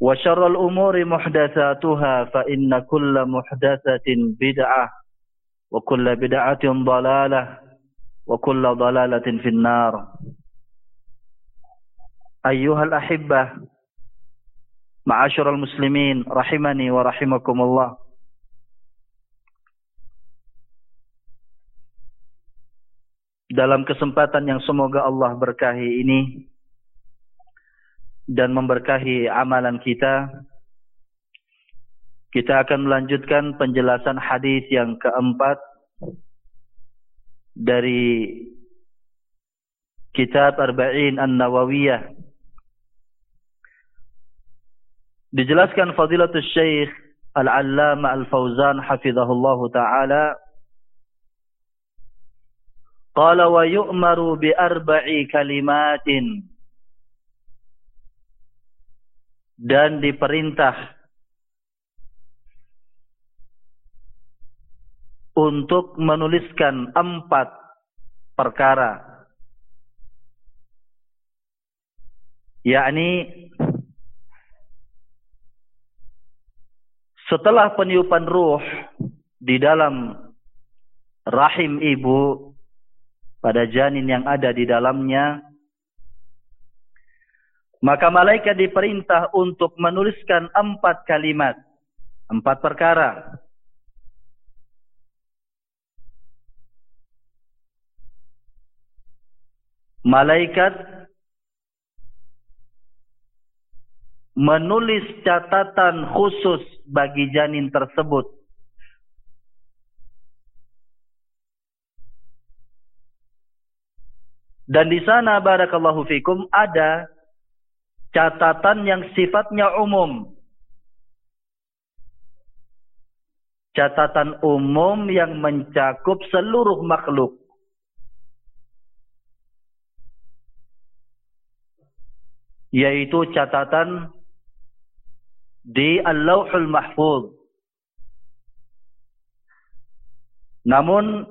وشر الأمور محدثاتها فإن كل محدثة بدعة وكل بدعة ضلالة وكل ضلالة في النار. أيها الأحبة معاشر المسلمين رحمني ورحمكم الله. Dalam kesempatan yang semoga Allah berkahi ini dan memberkahi amalan kita. Kita akan melanjutkan penjelasan hadis yang keempat dari kitab Arba'in An-Nawawiyah. Dijelaskan Fadilatul Syekh Al-Allama Al-Fauzan hafizahullah taala yu'maru bi arba'i kalimatin dan diperintah untuk menuliskan empat perkara. Yakni setelah peniupan ruh di dalam rahim ibu pada janin yang ada di dalamnya maka malaikat diperintah untuk menuliskan empat kalimat. Empat perkara. Malaikat menulis catatan khusus bagi janin tersebut. Dan di sana barakallahu fikum ada catatan yang sifatnya umum. Catatan umum yang mencakup seluruh makhluk. Yaitu catatan di Al-Lawhul Mahfuz. Namun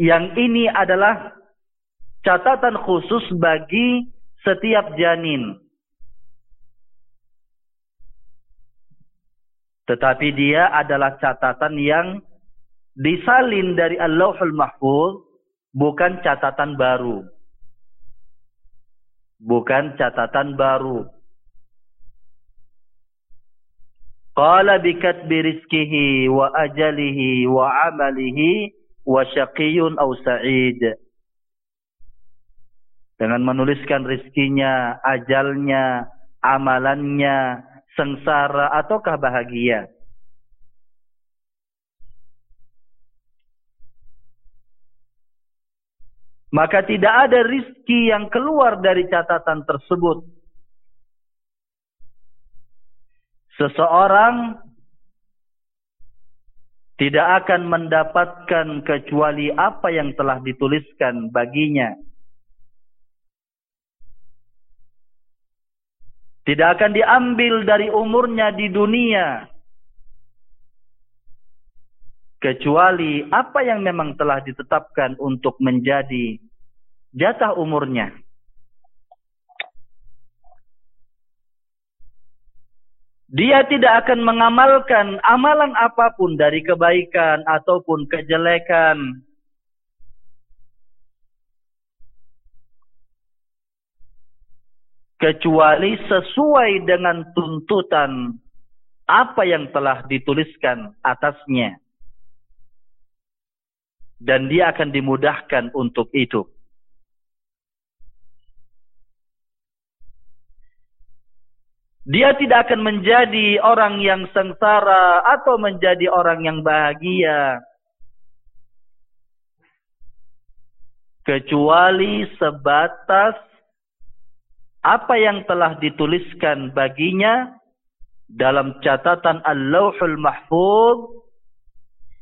yang ini adalah catatan khusus bagi setiap janin. Tetapi dia adalah catatan yang disalin dari Allahul Mahfuz, bukan catatan baru. Bukan catatan baru. Qala bikatbi rizkihi wa ajalihi wa amalihi wa syaqiyun aw sa'id. Dengan menuliskan rizkinya, ajalnya, amalannya, sengsara ataukah bahagia. maka tidak ada rizki yang keluar dari catatan tersebut. Seseorang tidak akan mendapatkan kecuali apa yang telah dituliskan baginya. Tidak akan diambil dari umurnya di dunia. Kecuali apa yang memang telah ditetapkan untuk menjadi jatah umurnya. Dia tidak akan mengamalkan amalan apa pun dari kebaikan ataupun kejelekan. Kecuali sesuai dengan tuntutan apa yang telah dituliskan atasnya. Dan dia akan dimudahkan untuk itu. Dia tidak akan menjadi orang yang sengsara atau menjadi orang yang bahagia. Kecuali sebatas apa yang telah dituliskan baginya dalam catatan Al-Lawhul Mahfuz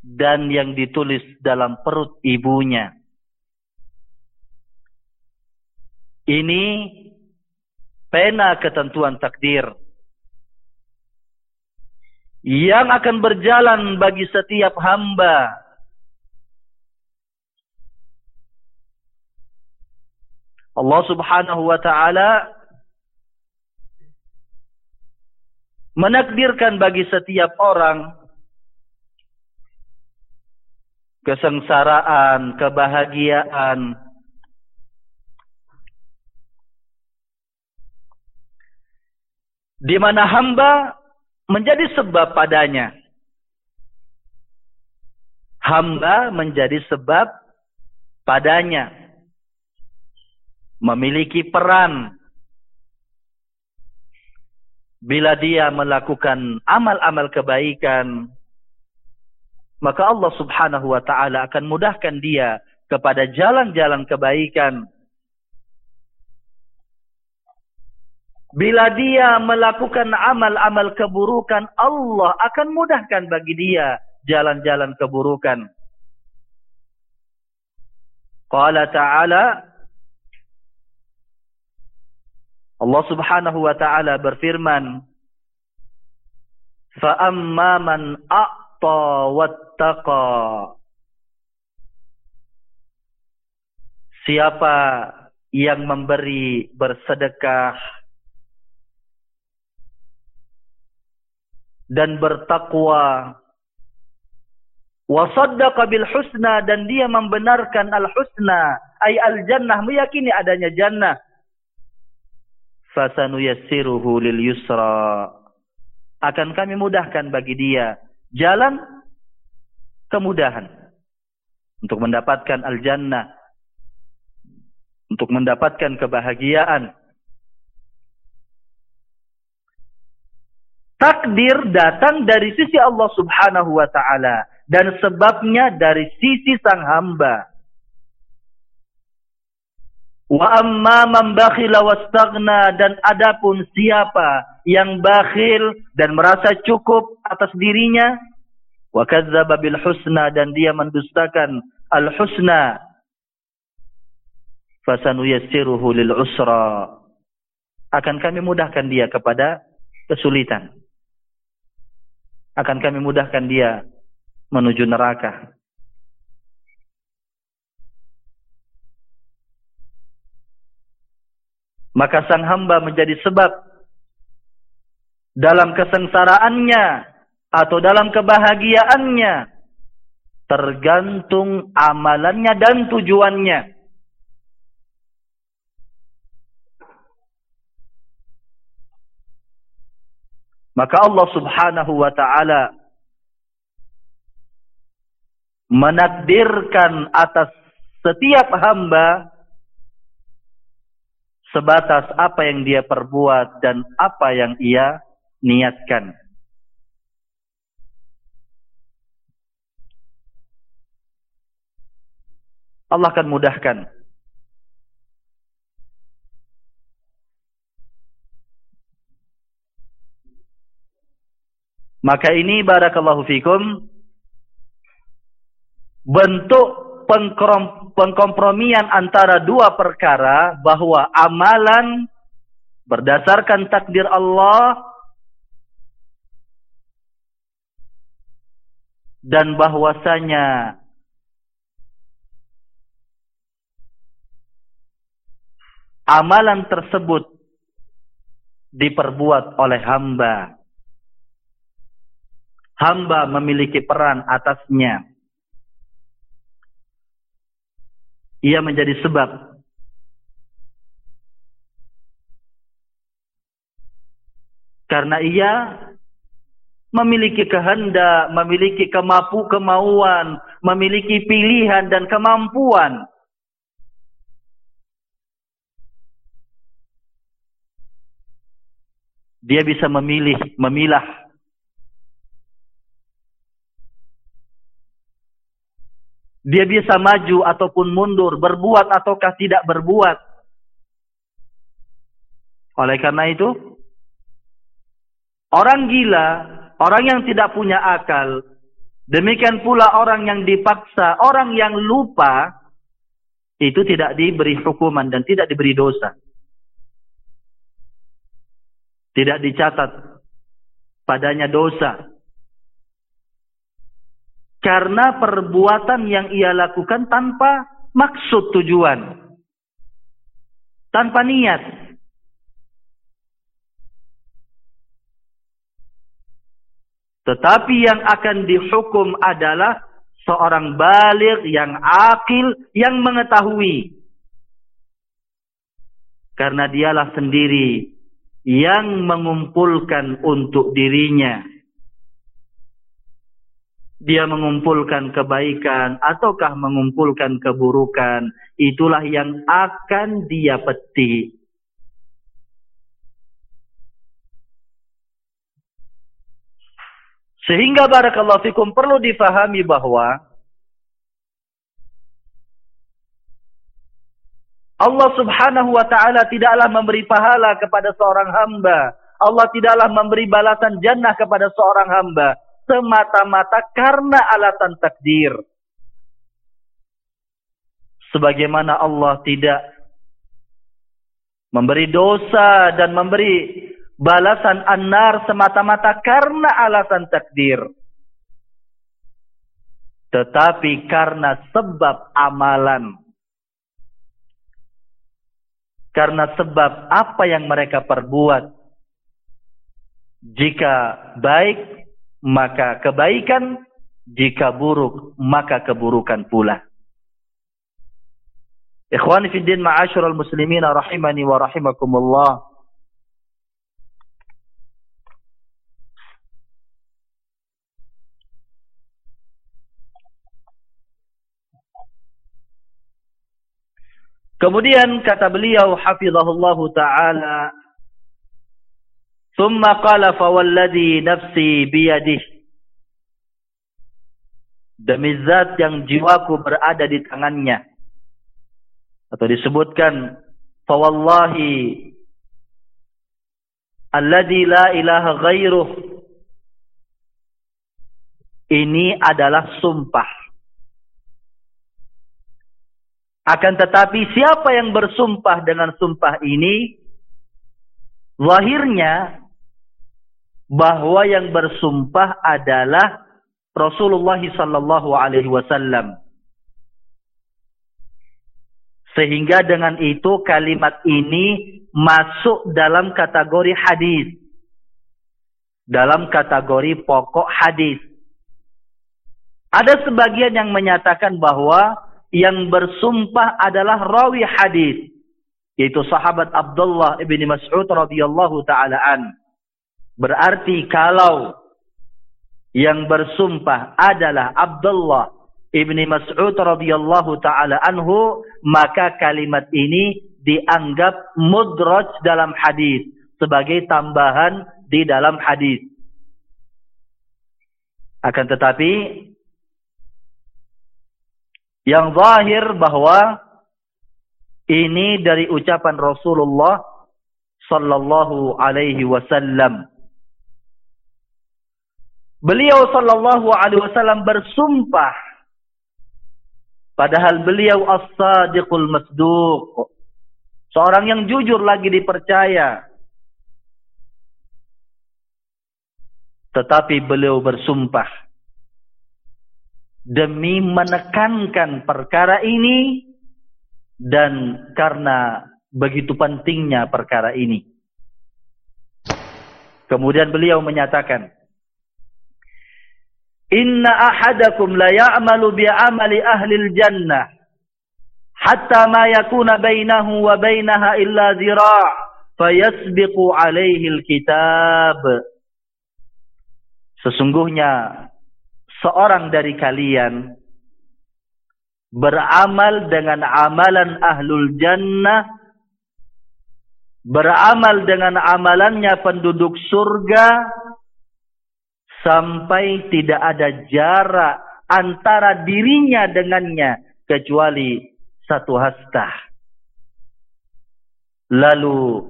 dan yang ditulis dalam perut ibunya. Ini pena ketentuan takdir yang akan berjalan bagi setiap hamba Allah Subhanahu wa taala menakdirkan bagi setiap orang kesengsaraan, kebahagiaan, di mana hamba menjadi sebab padanya. Hamba menjadi sebab padanya. Memiliki peran. Bila dia melakukan amal-amal kebaikan. Maka Allah subhanahu wa ta'ala akan mudahkan dia kepada jalan-jalan kebaikan. Bila dia melakukan amal-amal keburukan, Allah akan mudahkan bagi dia jalan-jalan keburukan. Qala ta'ala Allah Subhanahu wa taala berfirman Fa amma man a'ta wattaqa. Siapa yang memberi bersedekah dan bertakwa wa saddaqa bil husna dan dia membenarkan al husna ay al jannah meyakini adanya jannah fasanu yassiruhu lil yusra akan kami mudahkan bagi dia jalan kemudahan untuk mendapatkan al jannah untuk mendapatkan kebahagiaan Takdir datang dari sisi Allah subhanahu wa ta'ala. Dan sebabnya dari sisi sang hamba. Wa amma man bakhila wastaghna dan adapun siapa yang bakhil dan merasa cukup atas dirinya wa kadzdzaba bil husna dan dia mendustakan al husna fasanuyassiruhu lil usra akan kami mudahkan dia kepada kesulitan akan kami mudahkan dia menuju neraka. Maka sang hamba menjadi sebab dalam kesengsaraannya atau dalam kebahagiaannya tergantung amalannya dan tujuannya. Maka Allah subhanahu wa ta'ala menakdirkan atas setiap hamba sebatas apa yang dia perbuat dan apa yang ia niatkan. Allah akan mudahkan. Maka ini barakallahu fikum bentuk pengkompromian antara dua perkara bahwa amalan berdasarkan takdir Allah dan bahwasanya amalan tersebut diperbuat oleh hamba. Hamba memiliki peran atasnya. Ia menjadi sebab karena ia memiliki kehendak, memiliki kemampu kemauan, memiliki pilihan dan kemampuan. Dia bisa memilih, memilah. Dia bisa maju ataupun mundur, berbuat ataukah tidak berbuat. Oleh karena itu, orang gila Orang yang tidak punya akal, demikian pula orang yang dipaksa, orang yang lupa, itu tidak diberi hukuman dan tidak diberi dosa. Tidak dicatat padanya dosa. Karena perbuatan yang ia lakukan tanpa maksud tujuan. Tanpa niat. Tetapi yang akan dihukum adalah seorang balik yang akil yang mengetahui. Karena dialah sendiri yang mengumpulkan untuk dirinya. Dia mengumpulkan kebaikan ataukah mengumpulkan keburukan. Itulah yang akan dia petik. Sehingga barakallahu fikum perlu difahami bahwa Allah subhanahu wa ta'ala tidaklah memberi pahala kepada seorang hamba. Allah tidaklah memberi balasan jannah kepada seorang hamba. Semata-mata karena alasan takdir. Sebagaimana Allah tidak memberi dosa dan memberi balasan annar semata-mata karena alasan takdir. Tetapi karena sebab amalan. Karena sebab apa yang mereka perbuat. Jika baik, maka kebaikan. Jika buruk, maka keburukan pula. Ikhwani fi din ma'asyiral muslimin rahimani wa rahimakumullah. Kemudian kata beliau hafizahullah taala Thumma qala nafsi biyadih Demi zat yang jiwaku berada di tangannya. Atau disebutkan fawallahi alladhi la ilaha ghairuh. Ini adalah sumpah. Akan tetapi siapa yang bersumpah dengan sumpah ini, lahirnya bahwa yang bersumpah adalah Rasulullah sallallahu alaihi wasallam. Sehingga dengan itu kalimat ini masuk dalam kategori hadis. Dalam kategori pokok hadis. Ada sebagian yang menyatakan bahwa yang bersumpah adalah rawi hadis yaitu sahabat Abdullah ibni Mas'ud radhiyallahu taala an. Berarti kalau yang bersumpah adalah Abdullah ibni Mas'ud radhiyallahu taala anhu, maka kalimat ini dianggap mudraj dalam hadis sebagai tambahan di dalam hadis. Akan tetapi yang zahir bahwa ini dari ucapan Rasulullah sallallahu alaihi wasallam. Beliau sallallahu alaihi wasallam bersumpah padahal beliau as-sadiqul masduq. Seorang yang jujur lagi dipercaya. Tetapi beliau bersumpah demi menekankan perkara ini dan karena begitu pentingnya perkara ini. Kemudian beliau menyatakan, Inna ahadakum la ya'malu bi'amali ahli al-jannah hatta ma yakuna bainahu wa bainaha illa zira' fayasbiqu alaihi al-kitab. Sesungguhnya seorang dari kalian beramal dengan amalan ahlul jannah beramal dengan amalannya penduduk surga sampai tidak ada jarak antara dirinya dengannya kecuali satu hasta lalu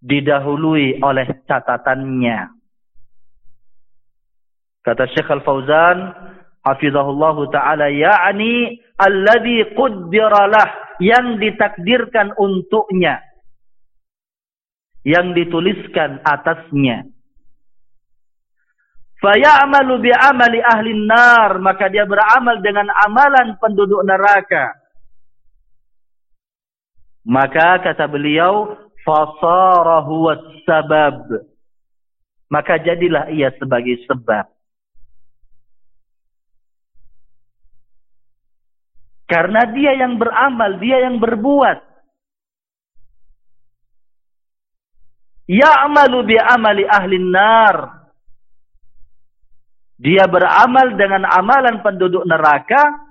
didahului oleh catatannya. Kata Syekh Al-Fauzan hafizahullah taala yakni alladhi quddiralah yang ditakdirkan untuknya yang dituliskan atasnya fayamalu bi amali ahli nar maka dia beramal dengan amalan penduduk neraka maka kata beliau fasara huwa sabab maka jadilah ia sebagai sebab Karena dia yang beramal, dia yang berbuat. Ya'malu bi'amali ahli nar. Dia beramal dengan amalan penduduk neraka.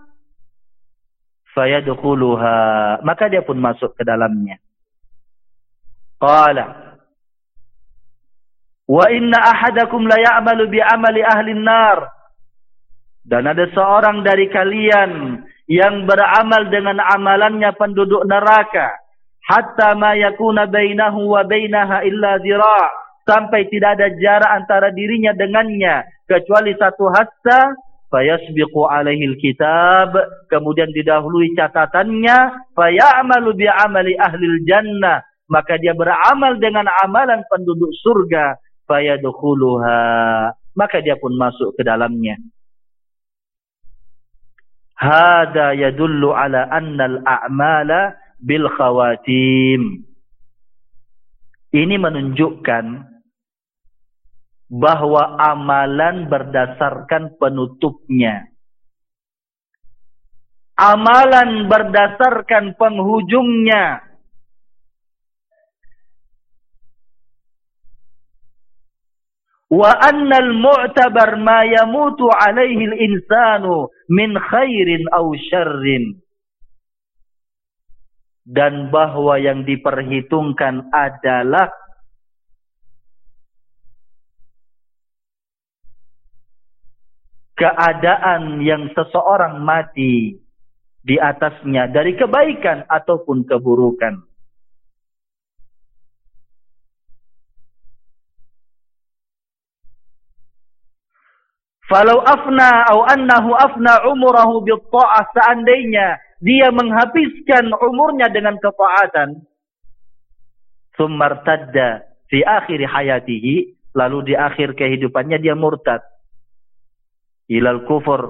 Fayadukuluha. Maka dia pun masuk ke dalamnya. Qala. Wa inna ahadakum la ya'malu bi'amali ahli nar. Dan ada seorang dari kalian yang beramal dengan amalannya penduduk neraka hatta ma yakuna bainahu wa bainaha illa zira' sampai tidak ada jarak antara dirinya dengannya kecuali satu hasta fayasbiqu alaihi alkitab. Kemudian didahului catatannya fayamalu bi amali ahli jannah maka dia beramal dengan amalan penduduk surga fayadkhuluha. Maka dia pun masuk ke dalamnya. Hada yadullu ala anna al-a'mala bil khawatim. Ini menunjukkan bahwa amalan berdasarkan penutupnya. Amalan berdasarkan penghujungnya. wa annal mu'tabar ma yamutu alaihi al-insanu min khairin aw syarrin dan bahwa yang diperhitungkan adalah keadaan yang seseorang mati di atasnya dari kebaikan ataupun keburukan. Falau afna atau annahu afna umurahu bitta'ah seandainya dia menghabiskan umurnya dengan ketaatan sumartadda fi akhir hayatihi lalu di akhir kehidupannya dia murtad ilal kufur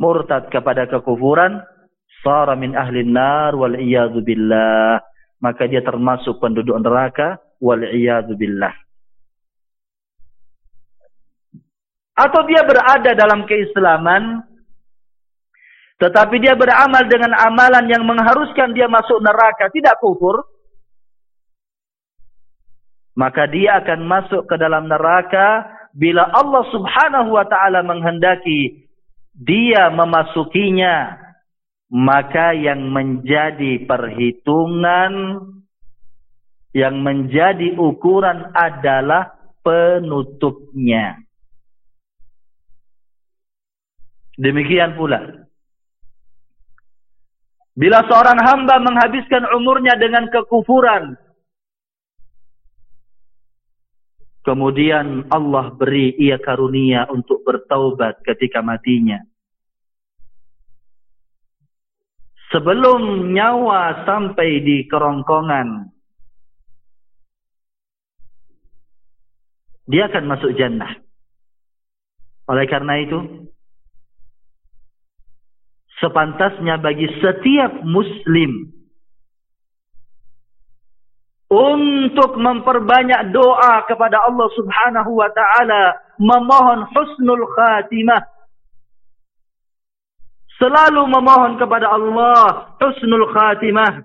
murtad kepada kekufuran sara min ahli nar wal iyadu billah maka dia termasuk penduduk neraka wal iyadu billah Atau dia berada dalam keislaman. Tetapi dia beramal dengan amalan yang mengharuskan dia masuk neraka. Tidak kufur. Maka dia akan masuk ke dalam neraka. Bila Allah subhanahu wa ta'ala menghendaki. Dia memasukinya. Maka yang menjadi perhitungan. Yang menjadi ukuran adalah penutupnya. Demikian pula. Bila seorang hamba menghabiskan umurnya dengan kekufuran. Kemudian Allah beri ia karunia untuk bertaubat ketika matinya. Sebelum nyawa sampai di kerongkongan, dia akan masuk jannah. Oleh karena itu, sepantasnya bagi setiap muslim untuk memperbanyak doa kepada Allah Subhanahu wa taala memohon husnul khatimah. Selalu memohon kepada Allah husnul khatimah.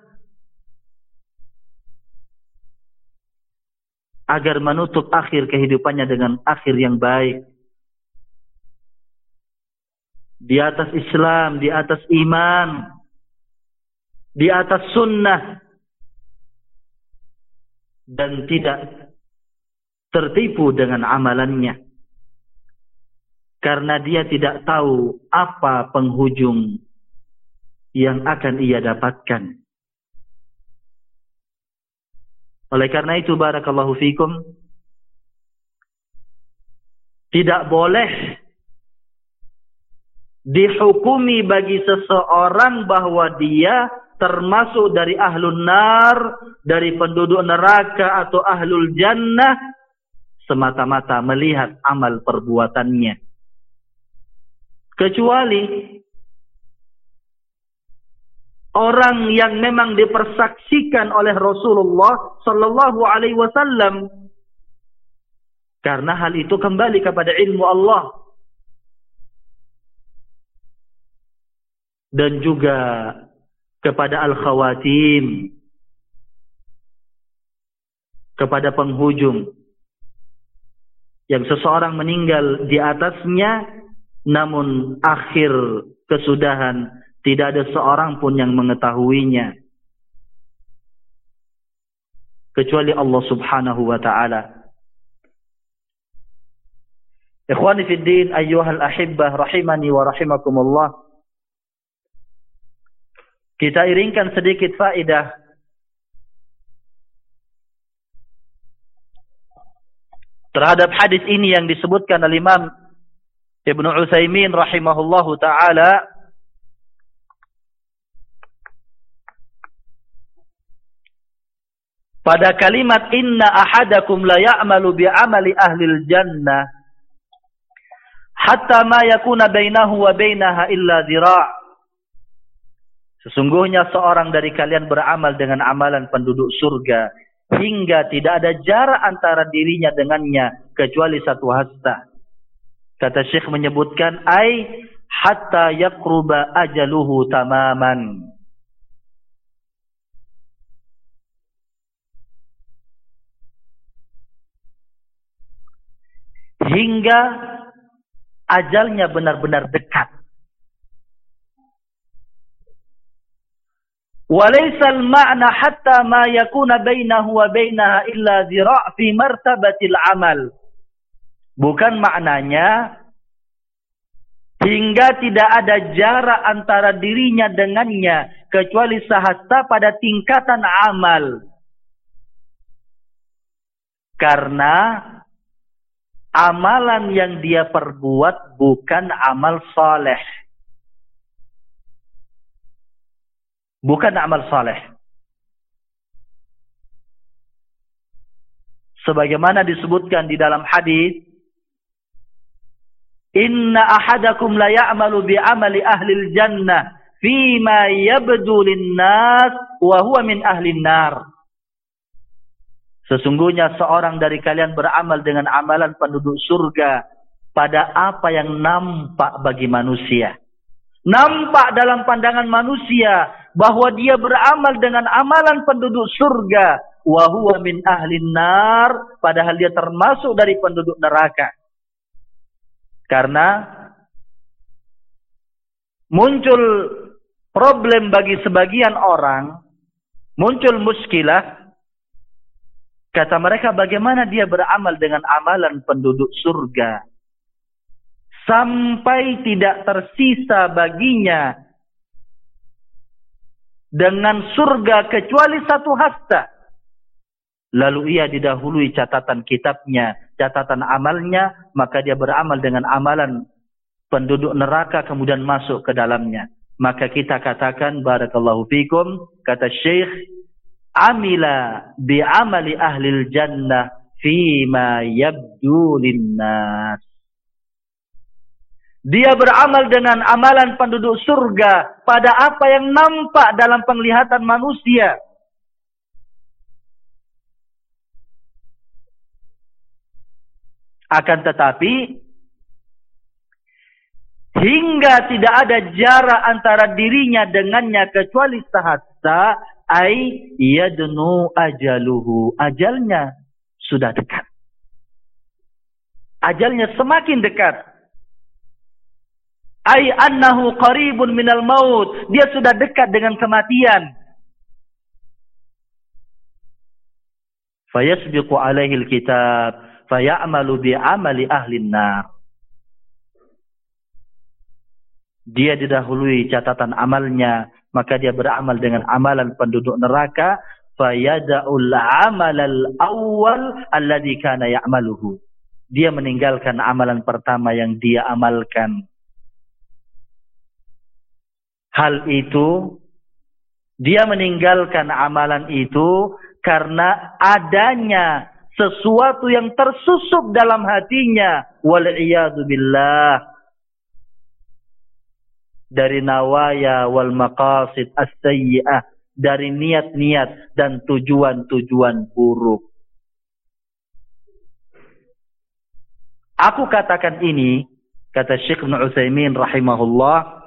Agar menutup akhir kehidupannya dengan akhir yang baik. Di atas Islam, di atas iman, di atas sunnah dan tidak tertipu dengan amalannya. Karena dia tidak tahu apa penghujung yang akan ia dapatkan. Oleh karena itu barakallahu fikum tidak boleh dihukumi bagi seseorang bahwa dia termasuk dari ahlul nar, dari penduduk neraka atau ahlul jannah semata-mata melihat amal perbuatannya. Kecuali orang yang memang dipersaksikan oleh Rasulullah sallallahu alaihi wasallam karena hal itu kembali kepada ilmu Allah dan juga kepada al-khawatim kepada penghujung. Yang seseorang meninggal di atasnya namun akhir kesudahan tidak ada seorang pun yang mengetahuinya. Kecuali Allah Subhanahu wa taala. Ikhwani fi din ayyuhal ahibbah rahimani wa rahimakumullah kita iringkan sedikit faedah. Terhadap hadis ini yang disebutkan oleh Imam Ibn Utsaimin rahimahullahu taala. Pada kalimat inna ahadakum la ya'malu bi amali ahli jannah hatta ma yakuna bainahu wa bainaha illa dhira' Sesungguhnya seorang dari kalian beramal dengan amalan penduduk surga hingga tidak ada jarak antara dirinya dengannya kecuali satu hasta. Kata Syekh menyebutkan ai hatta yaqruba ajaluhu tamaman. Hingga ajalnya benar-benar dekat. وليس المعنى حتى ما يكون بينه وبينها إلا ذراع في مرتبة العمل. Bukan maknanya hingga tidak ada jarak antara dirinya dengannya kecuali sehasta pada tingkatan amal. Karena amalan yang dia perbuat bukan amal soleh bukan amal saleh. Sebagaimana disebutkan di dalam hadis, Inna ahadakum la ya'malu bi amali ahli jannah fima yabdu lin-nas wa huwa min ahli nar. Sesungguhnya seorang dari kalian beramal dengan amalan penduduk surga pada apa yang nampak bagi manusia. Nampak dalam pandangan manusia bahwa dia beramal dengan amalan penduduk surga. Wa huwa min ahli nar padahal dia termasuk dari penduduk neraka. Karena muncul problem bagi sebagian orang muncul muskilah. Kata mereka bagaimana dia beramal dengan amalan penduduk surga? Sampai tidak tersisa baginya dengan surga kecuali satu hasta. lalu ia didahului catatan kitabnya, catatan amalnya, maka dia beramal dengan amalan penduduk neraka kemudian masuk ke dalamnya. Maka kita katakan barakallahu fikum kata Syekh amila bi amali ahli jannah fima yabdu linnas. Dia beramal dengan amalan penduduk surga pada apa yang nampak dalam penglihatan manusia. Akan tetapi hingga tidak ada jarak antara dirinya dengannya kecuali sahasta ai yadnu ajaluhu ajalnya sudah dekat ajalnya semakin dekat ai annahu qaribun minal maut. Dia sudah dekat dengan kematian. Fayasbiqu alaihi alkitab. Fayamalu bi amali ahli nar dia didahului catatan amalnya, maka dia beramal dengan amalan penduduk neraka, fayada'ul amalal awwal alladhi kana ya'maluhu. Dia meninggalkan amalan pertama yang dia amalkan. Hal itu, dia meninggalkan amalan itu karena adanya sesuatu yang tersusup dalam hatinya. Wal'iyadu billah dari nawaya wal maqasid as-sayyi'ah dari niat-niat dan tujuan-tujuan buruk. Aku katakan ini, kata Syekh Ibn Utsaimin rahimahullah,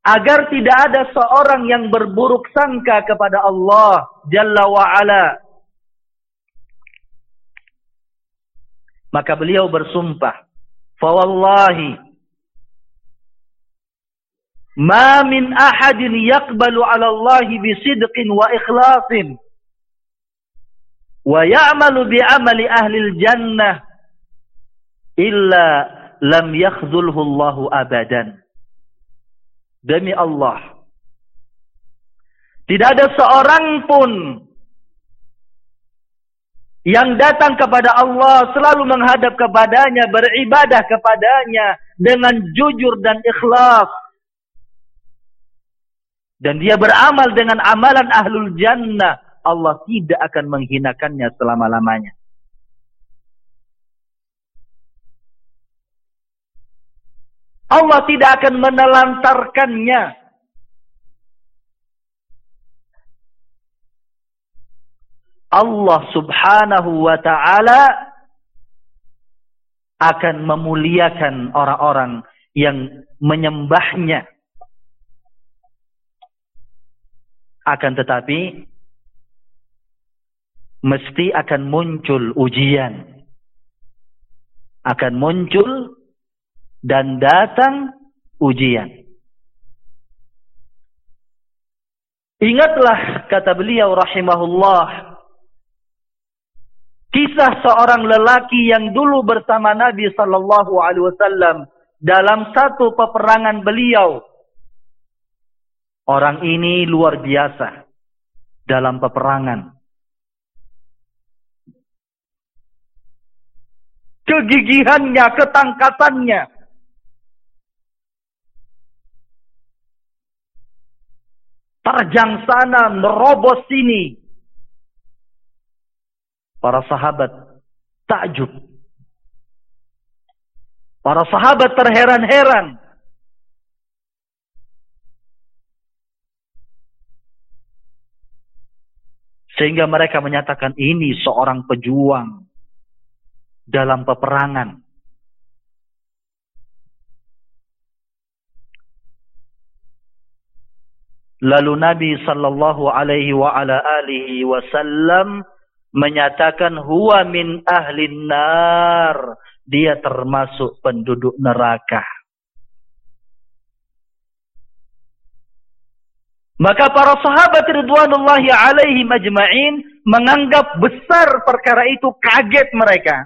agar tidak ada seorang yang berburuk sangka kepada Allah Jalla wa Maka beliau bersumpah, "Fawallahi ma min ahadin yaqbalu 'ala Allah bisidqin wa ikhlasin wa ya'malu bi 'amali ahli al-jannah illa lam yakhzulhu Allah abadan." Demi Allah, tidak ada seorang pun yang datang kepada Allah selalu menghadap kepadanya, beribadah kepadanya dengan jujur dan ikhlas. Dan dia beramal dengan amalan ahlul jannah. Allah tidak akan menghinakannya selama-lamanya. Allah tidak akan menelantarkannya Allah subhanahu wa ta'ala akan memuliakan orang-orang yang menyembahnya. Akan tetapi, mesti akan muncul ujian. Akan muncul dan datang ujian. Ingatlah kata beliau rahimahullah Kisah seorang lelaki yang dulu bersama Nabi sallallahu alaihi wasallam dalam satu peperangan beliau. Orang ini luar biasa dalam peperangan. Kegigihannya, ketangkasannya. Terjang sana, merobos sini. Para sahabat takjub. Para sahabat terheran-heran. Sehingga mereka menyatakan ini seorang pejuang dalam peperangan. Lalu Nabi sallallahu alaihi wa ala alihi wasallam menyatakan huwa min ahlin nar. Dia termasuk penduduk neraka. Maka para sahabat ridwanullahi alaihi majma'in menganggap besar perkara itu kaget mereka.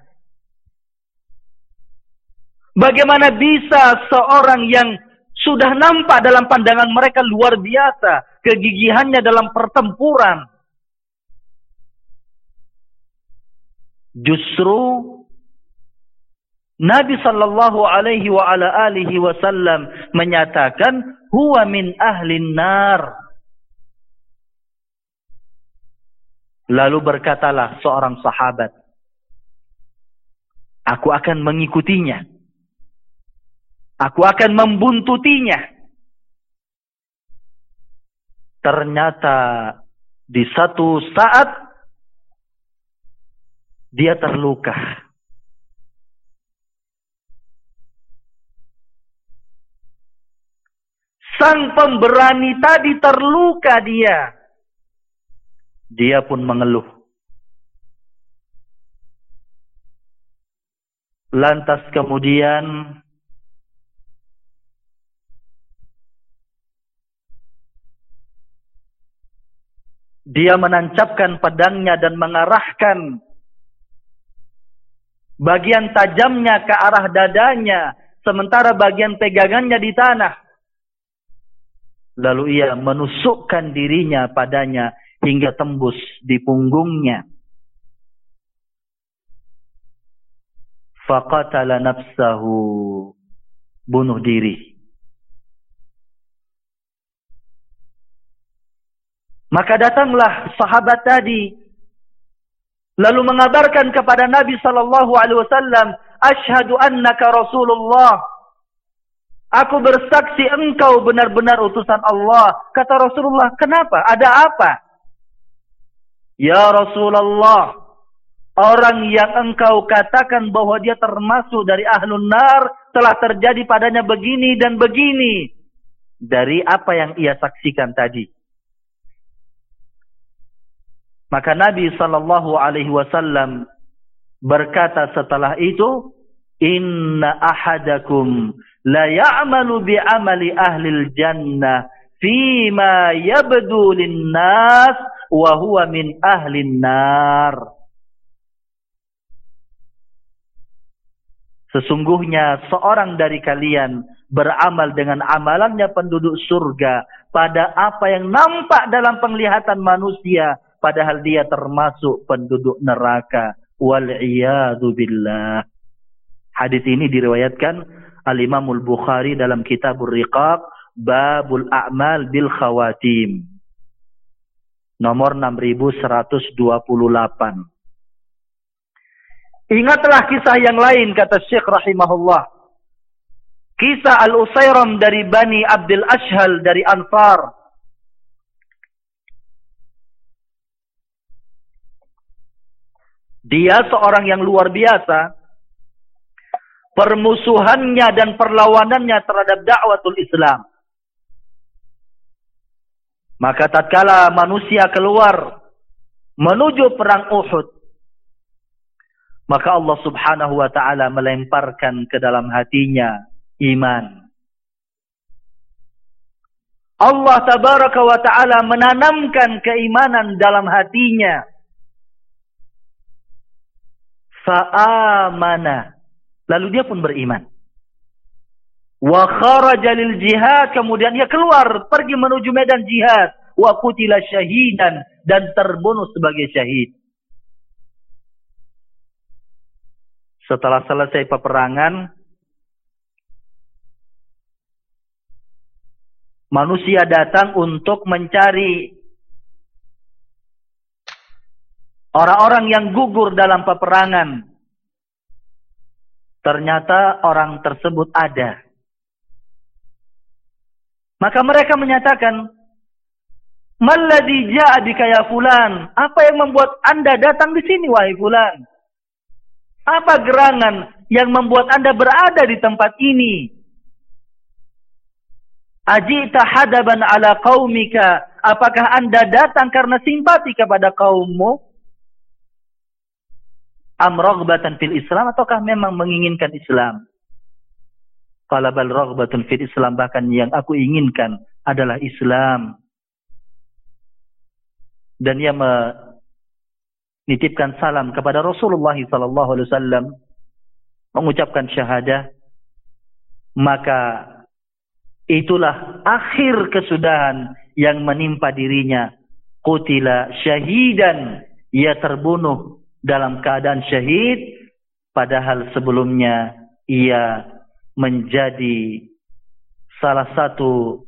Bagaimana bisa seorang yang Sudah nampak dalam pandangan mereka luar biasa. Kegigihannya dalam pertempuran. Justru Nabi sallallahu alaihi wa ala alihi wasallam menyatakan huwa min ahlin nar. Lalu berkatalah seorang sahabat, aku akan mengikutinya. Aku akan membuntutinya. Ternyata di satu saat dia terluka. Sang pemberani tadi terluka dia. Dia pun mengeluh. Lantas kemudian dia menancapkan pedangnya dan mengarahkan bagian tajamnya ke arah dadanya sementara bagian pegangannya di tanah. Lalu ia menusukkan dirinya padanya hingga tembus di punggungnya. Faqatala nafsahu bunuh diri Maka datanglah sahabat tadi lalu mengabarkan kepada Nabi sallallahu alaihi wasallam, "Asyhadu annaka Rasulullah." Aku bersaksi engkau benar-benar utusan Allah. Kata Rasulullah, "Kenapa? Ada apa?" "Ya Rasulullah, orang yang engkau katakan bahwa dia termasuk dari ahlun nar telah terjadi padanya begini dan begini." Dari apa yang ia saksikan tadi. Maka Nabi sallallahu alaihi wasallam berkata setelah itu, "Inna ahadakum la ya'malu bi amali ahli jannah fima yabdu lin-nas wa huwa min ahli nar." Sesungguhnya seorang dari kalian beramal dengan amalannya penduduk surga pada apa yang nampak dalam penglihatan manusia padahal dia termasuk penduduk neraka. Wal billah. Hadis ini diriwayatkan al Imamul Bukhari dalam Kitabur Riqaq babul a'mal bil khawatim. Nomor 6128 Ingatlah kisah yang lain kata Syekh rahimahullah. Kisah Al-Usairam dari Bani Abdul Ashhal dari Ansar Dia seorang yang luar biasa. Permusuhannya dan perlawanannya terhadap dakwatul Islam. Maka tatkala manusia keluar menuju perang Uhud, maka Allah Subhanahu wa taala melemparkan ke dalam hatinya iman. Allah tabaraka wa taala menanamkan keimanan dalam hatinya. Fa'amana. Lalu dia pun beriman. Wa kharaja lil jihad. Kemudian dia keluar pergi menuju medan jihad. Wa kutila syahidan. Dan terbunuh sebagai syahid. Setelah selesai peperangan. Manusia datang untuk mencari Orang-orang yang gugur dalam peperangan. Ternyata orang tersebut ada. Maka mereka menyatakan, Malladhi ja'abika ya fulan. Apa yang membuat anda datang di sini wahai fulan? Apa gerangan yang membuat anda berada di tempat ini? Ajita hadaban ala qaumika. Apakah anda datang karena simpati kepada kaummu? Am raghbatan fil Islam ataukah memang menginginkan Islam? Qala bal raghbatun fil Islam bahkan yang aku inginkan adalah Islam. Dan ia menitipkan salam kepada Rasulullah sallallahu alaihi wasallam mengucapkan syahadah maka itulah akhir kesudahan yang menimpa dirinya. Qutila syahidan, ia terbunuh dalam keadaan syahid, padahal sebelumnya ia menjadi salah satu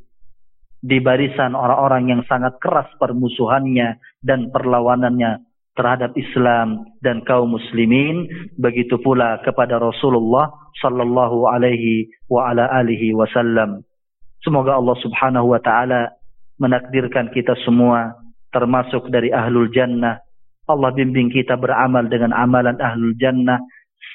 di barisan orang-orang yang sangat keras permusuhannya dan perlawanannya terhadap Islam dan kaum muslimin. Begitu pula kepada Rasulullah sallallahu alaihi wa ala alihi wasallam. Semoga Allah Subhanahu wa taala menakdirkan kita semua termasuk dari ahlul jannah Allah bimbing kita beramal dengan amalan ahlul jannah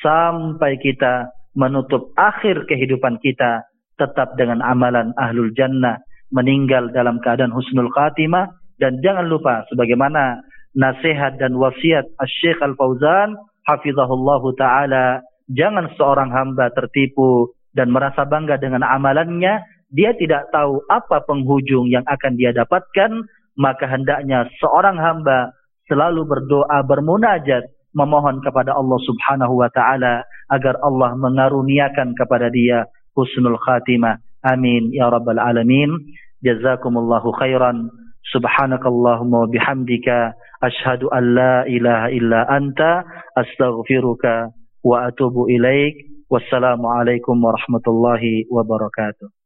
sampai kita menutup akhir kehidupan kita tetap dengan amalan ahlul jannah meninggal dalam keadaan husnul khatimah. Dan jangan lupa sebagaimana nasihat dan wasiat Syekh Al-Fauzan hafizahullahu taala jangan seorang hamba tertipu dan merasa bangga dengan amalannya. Dia tidak tahu apa penghujung yang akan dia dapatkan maka hendaknya seorang hamba selalu berdoa bermunajat memohon kepada Allah Subhanahu wa taala agar Allah mengaruniakan kepada dia husnul khatimah amin ya rabbal alamin jazakumullahu khairan subhanakallahumma bihamdika Ashhadu an la ilaha illa anta astaghfiruka wa atubu ilaik. Wassalamualaikum warahmatullahi wabarakatuh.